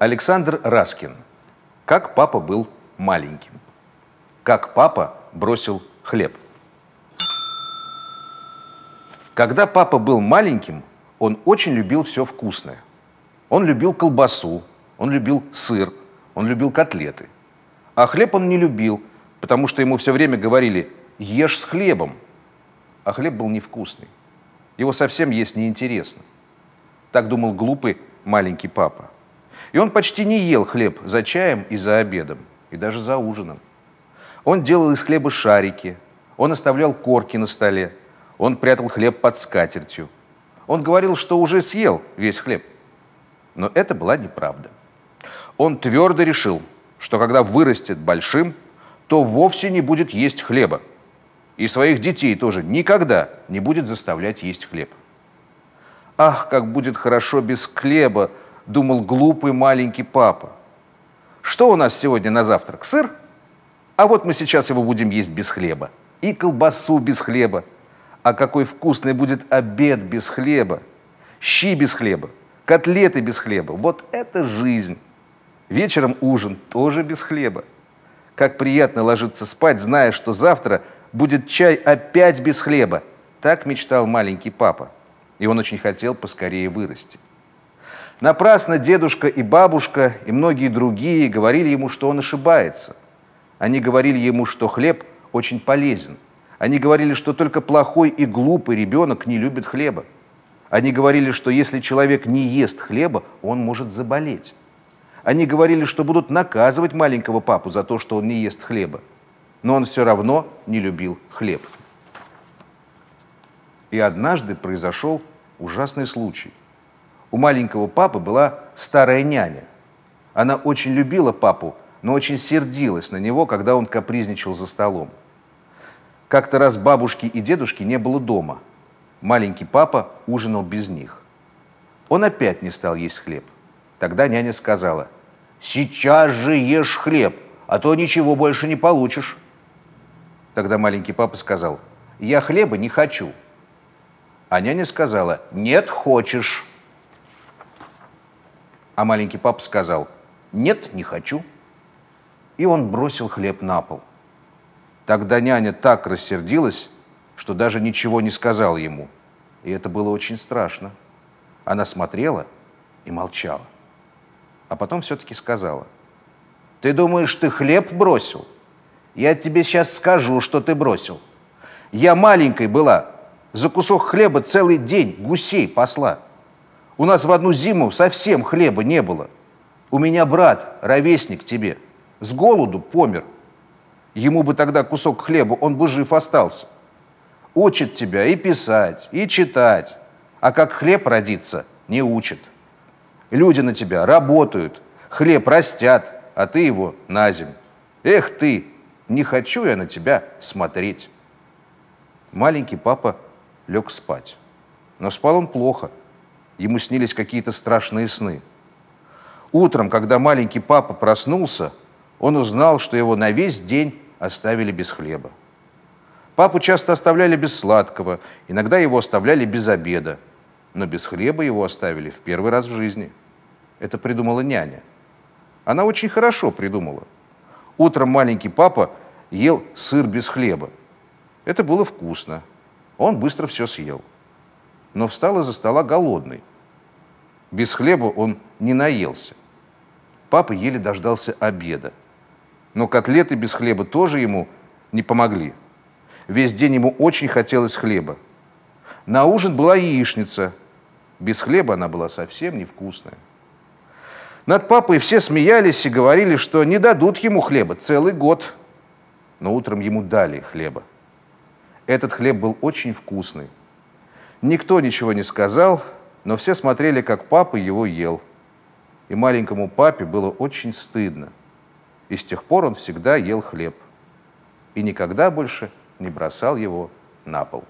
Александр Раскин. Как папа был маленьким. Как папа бросил хлеб. Когда папа был маленьким, он очень любил все вкусное. Он любил колбасу, он любил сыр, он любил котлеты. А хлеб он не любил, потому что ему все время говорили «ешь с хлебом». А хлеб был невкусный. Его совсем есть неинтересно. Так думал глупый маленький папа. И он почти не ел хлеб за чаем и за обедом, и даже за ужином. Он делал из хлеба шарики, он оставлял корки на столе, он прятал хлеб под скатертью. Он говорил, что уже съел весь хлеб. Но это была неправда. Он твердо решил, что когда вырастет большим, то вовсе не будет есть хлеба. И своих детей тоже никогда не будет заставлять есть хлеб. Ах, как будет хорошо без хлеба, думал глупый маленький папа. Что у нас сегодня на завтрак? Сыр? А вот мы сейчас его будем есть без хлеба. И колбасу без хлеба. А какой вкусный будет обед без хлеба. Щи без хлеба. Котлеты без хлеба. Вот это жизнь. Вечером ужин тоже без хлеба. Как приятно ложиться спать, зная, что завтра будет чай опять без хлеба. Так мечтал маленький папа. И он очень хотел поскорее вырасти. Напрасно дедушка и бабушка и многие другие говорили ему, что он ошибается. Они говорили ему, что хлеб очень полезен. Они говорили, что только плохой и глупый ребенок не любит хлеба. Они говорили, что если человек не ест хлеба, он может заболеть. Они говорили, что будут наказывать маленького папу за то, что он не ест хлеба. Но он все равно не любил хлеб. И однажды произошел ужасный случай. У маленького папы была старая няня. Она очень любила папу, но очень сердилась на него, когда он капризничал за столом. Как-то раз бабушки и дедушки не было дома. Маленький папа ужинал без них. Он опять не стал есть хлеб. Тогда няня сказала, «Сейчас же ешь хлеб, а то ничего больше не получишь». Тогда маленький папа сказал, «Я хлеба не хочу». А няня сказала, «Нет, хочешь». А маленький папа сказал, нет, не хочу. И он бросил хлеб на пол. Тогда няня так рассердилась, что даже ничего не сказала ему. И это было очень страшно. Она смотрела и молчала. А потом все-таки сказала, ты думаешь, ты хлеб бросил? Я тебе сейчас скажу, что ты бросил. Я маленькой была, за кусок хлеба целый день гусей посла. У нас в одну зиму совсем хлеба не было. У меня брат, ровесник тебе, с голоду помер. Ему бы тогда кусок хлеба, он бы жив остался. Учит тебя и писать, и читать. А как хлеб родится, не учит. Люди на тебя работают, хлеб растят, а ты его на зиму. Эх ты, не хочу я на тебя смотреть. Маленький папа лег спать. Но спал он плохо – ему снились какие-то страшные сны. Утром, когда маленький папа проснулся, он узнал, что его на весь день оставили без хлеба. Папу часто оставляли без сладкого, иногда его оставляли без обеда, но без хлеба его оставили в первый раз в жизни. Это придумала няня. Она очень хорошо придумала. Утром маленький папа ел сыр без хлеба. Это было вкусно. Он быстро все съел. Но встал из-за стола голодный. Без хлеба он не наелся. Папа еле дождался обеда. Но котлеты без хлеба тоже ему не помогли. Весь день ему очень хотелось хлеба. На ужин была яичница. Без хлеба она была совсем невкусная. Над папой все смеялись и говорили, что не дадут ему хлеба целый год. Но утром ему дали хлеба. Этот хлеб был очень вкусный. Никто ничего не сказал, но все смотрели, как папа его ел. И маленькому папе было очень стыдно. И с тех пор он всегда ел хлеб. И никогда больше не бросал его на пол.